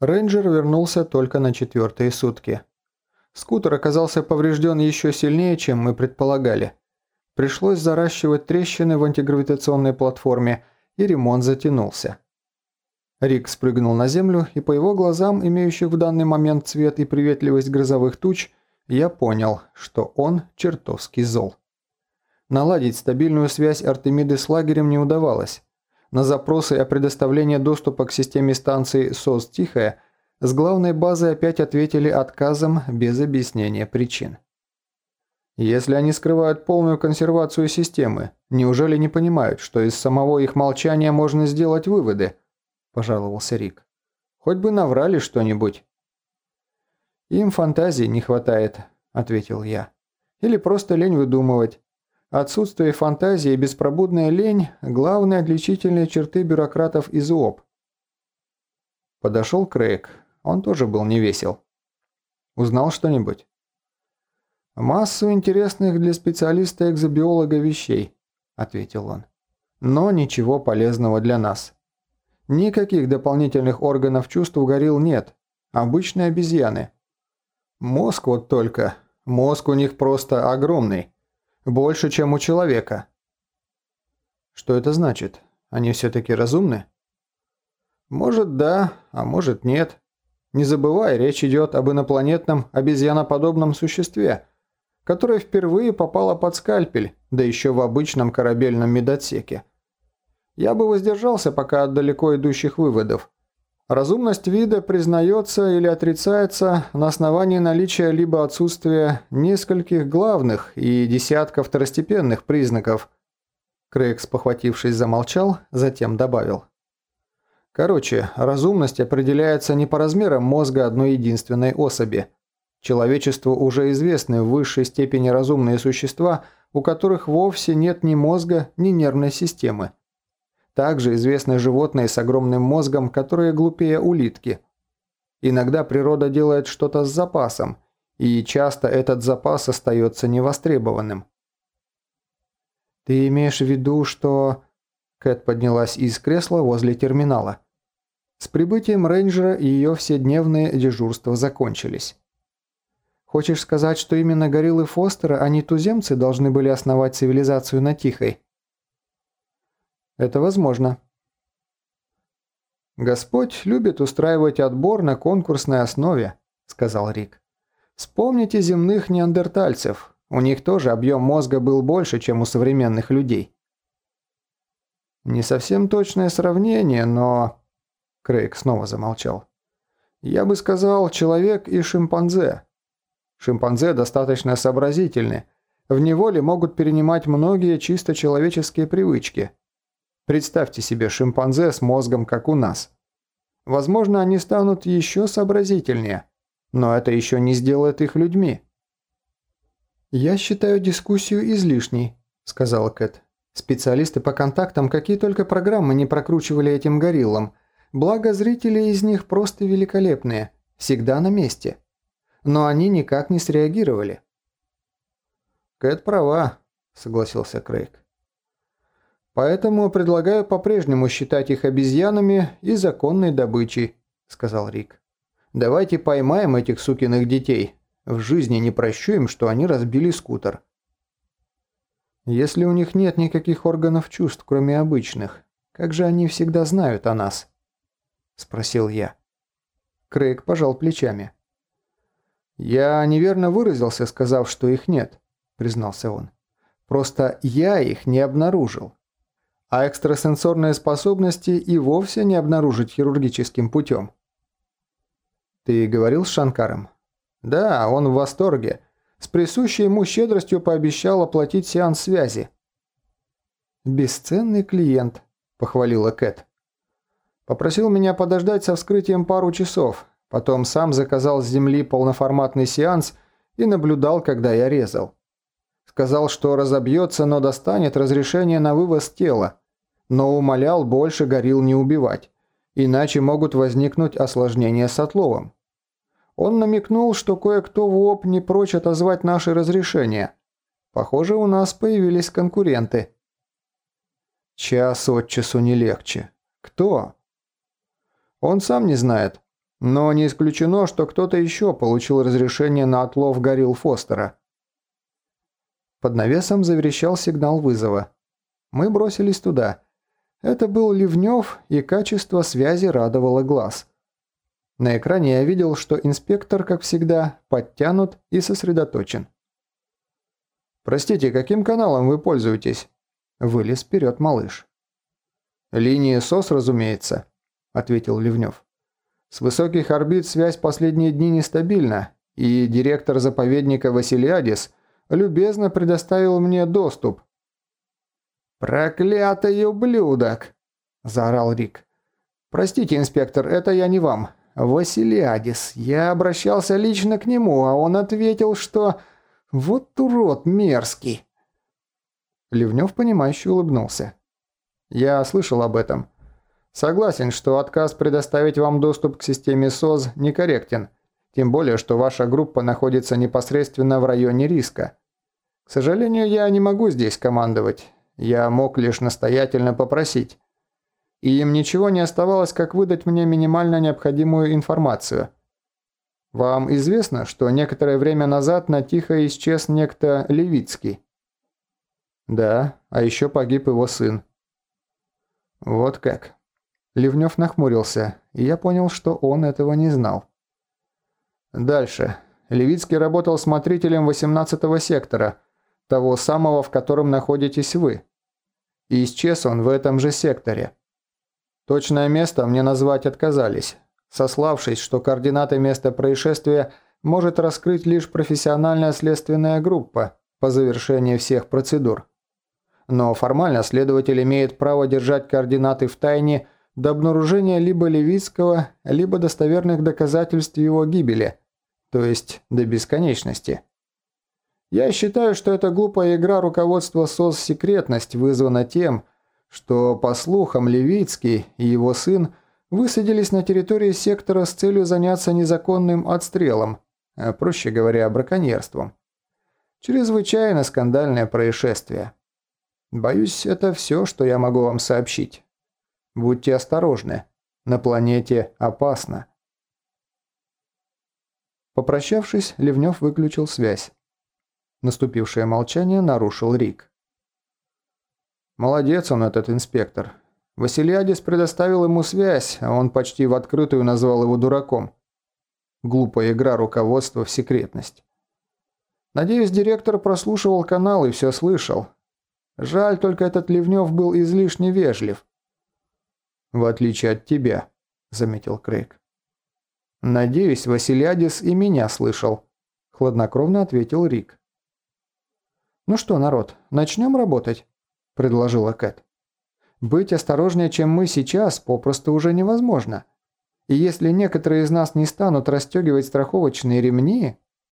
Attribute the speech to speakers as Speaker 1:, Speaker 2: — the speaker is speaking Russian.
Speaker 1: Рейнджер вернулся только на четвертые сутки. Скутер оказался поврежден еще сильнее, чем мы предполагали. Пришлось заращивать трещины в антигравитационной платформе, и ремонт затянулся. Рик спрыгнул на землю, и по его глазам, имеющих в данный момент цвет и приветливость грозовых туч, я понял, что он чертовски зол. Наладить стабильную связь Артемиды с лагерем не удавалось. На запросы о предоставлении доступа к системе станции СОС «Тихая» с главной базы опять ответили отказом без объяснения причин. Если они скрывают полную консервацию системы, неужели не понимают, что из самого их молчания можно сделать выводы? Пожаловался Рик. Хоть бы наврали что-нибудь. Им фантазии не хватает, ответил я. Или просто лень выдумывать. Отсутствие фантазии и беспробудная лень – главные отличительные черты бюрократов из УОП. Подошел Крейг. Он тоже был невесел. Узнал что-нибудь? «Массу интересных для специалиста-экзобиолога вещей», – ответил он. «Но ничего полезного для нас. Никаких дополнительных органов чувств у горилл нет. Обычные обезьяны. Мозг вот только. Мозг у них просто огромный. Больше, чем у человека». «Что это значит? Они все-таки разумны?» «Может, да, а может, нет. Не забывай, речь идет об инопланетном обезьяноподобном существе – которая впервые попала под скальпель, да еще в обычном корабельном медотсеке. Я бы воздержался пока от далеко идущих выводов. Разумность вида признается или отрицается на основании наличия либо отсутствия нескольких главных и десятков второстепенных признаков. Крейг, похватившись, замолчал, затем добавил. Короче, разумность определяется не по размерам мозга одной единственной особи – Человечеству уже известны в высшей степени разумные существа, у которых вовсе нет ни мозга, ни нервной системы. Также известны животные с огромным мозгом, которые глупее улитки. Иногда природа делает что-то с запасом, и часто этот запас остается невостребованным. «Ты имеешь в виду, что...» Кэт поднялась из кресла возле терминала. С прибытием рейнджера ее вседневные дежурства закончились. Хочешь сказать, что именно гориллы Фостера, а не туземцы, должны были основать цивилизацию на Тихой? Это возможно. Господь любит устраивать отбор на конкурсной основе, сказал Рик. Вспомните земных неандертальцев. У них тоже объем мозга был больше, чем у современных людей. Не совсем точное сравнение, но... Крейг снова замолчал. Я бы сказал, человек и шимпанзе. Шимпанзе достаточно сообразительны. В неволе могут перенимать многие чисто человеческие привычки. Представьте себе шимпанзе с мозгом, как у нас. Возможно, они станут еще сообразительнее, но это еще не сделает их людьми. «Я считаю дискуссию излишней», – сказала Кэт. «Специалисты по контактам какие только программы не прокручивали этим гориллам. Благо, зрители из них просто великолепные, всегда на месте» но они никак не среагировали. «Кэт права», – согласился Крейг. «Поэтому предлагаю по-прежнему считать их обезьянами и законной добычей», – сказал Рик. «Давайте поймаем этих сукиных детей. В жизни не прощу им, что они разбили скутер». «Если у них нет никаких органов чувств, кроме обычных, как же они всегда знают о нас?» – спросил я. Крейг пожал плечами. «Я неверно выразился, сказав, что их нет», – признался он. «Просто я их не обнаружил. А экстрасенсорные способности и вовсе не обнаружить хирургическим путем». «Ты говорил с Шанкаром?» «Да, он в восторге. С присущей ему щедростью пообещал оплатить сеанс связи». «Бесценный клиент», – похвалила Кэт. «Попросил меня подождать со вскрытием пару часов, Потом сам заказал с земли полноформатный сеанс и наблюдал, когда я резал. Сказал, что разобьется, но достанет разрешение на вывоз тела, но умолял больше горил не убивать, иначе могут возникнуть осложнения с отловом. Он намекнул, что кое-кто в ОП не прочь отозвать наши разрешения. Похоже, у нас появились конкуренты. Час от часу не легче. Кто? Он сам не знает. Но не исключено, что кто-то еще получил разрешение на отлов горилл Фостера. Под навесом заверещал сигнал вызова. Мы бросились туда. Это был Ливнев, и качество связи радовало глаз. На экране я видел, что инспектор, как всегда, подтянут и сосредоточен. «Простите, каким каналом вы пользуетесь?» Вылез вперед малыш. «Линии СОС, разумеется», – ответил Ливнев. «С высоких орбит связь последние дни нестабильна, и директор заповедника Василиадис любезно предоставил мне доступ». «Проклятый ублюдок!» – заорал Рик. «Простите, инспектор, это я не вам. Василиадис. Я обращался лично к нему, а он ответил, что... Вот урод мерзкий!» Ливнев, понимающе улыбнулся. «Я слышал об этом. Согласен, что отказ предоставить вам доступ к системе СОЗ некорректен, тем более, что ваша группа находится непосредственно в районе риска. К сожалению, я не могу здесь командовать. Я мог лишь настоятельно попросить. И им ничего не оставалось, как выдать мне минимально необходимую информацию. Вам известно, что некоторое время назад на Тихо исчез некто Левицкий? Да, а еще погиб его сын. Вот как. Ливнев нахмурился, и я понял, что он этого не знал. Дальше. Левицкий работал смотрителем 18-го сектора, того самого, в котором находитесь вы. И исчез он в этом же секторе. Точное место мне назвать отказались, сославшись, что координаты места происшествия может раскрыть лишь профессиональная следственная группа по завершении всех процедур но формально следователь имеет право держать координаты в тайне до обнаружения либо Левицкого, либо достоверных доказательств его гибели, то есть до бесконечности. Я считаю, что эта глупая игра руководства СОС «Секретность» вызвана тем, что, по слухам, Левицкий и его сын высадились на территории сектора с целью заняться незаконным отстрелом, а, проще говоря, браконьерством. Чрезвычайно скандальное происшествие. Боюсь, это все, что я могу вам сообщить. Будьте осторожны. На планете опасно. Попрощавшись, Ливнев выключил связь. Наступившее молчание нарушил Рик. Молодец он, этот инспектор. Василиадис предоставил ему связь, а он почти в открытую назвал его дураком. Глупая игра руководства в секретность. Надеюсь, директор прослушивал канал и все слышал, Жаль, только этот Ливнев был излишне вежлив. «В отличие от тебя», – заметил Крейг. «Надеюсь, Василиадис и меня слышал», – хладнокровно ответил Рик. «Ну что, народ, начнем работать?» – предложила Кэт. «Быть осторожнее, чем мы сейчас, попросту уже невозможно. И если некоторые из нас не станут расстегивать страховочные ремни,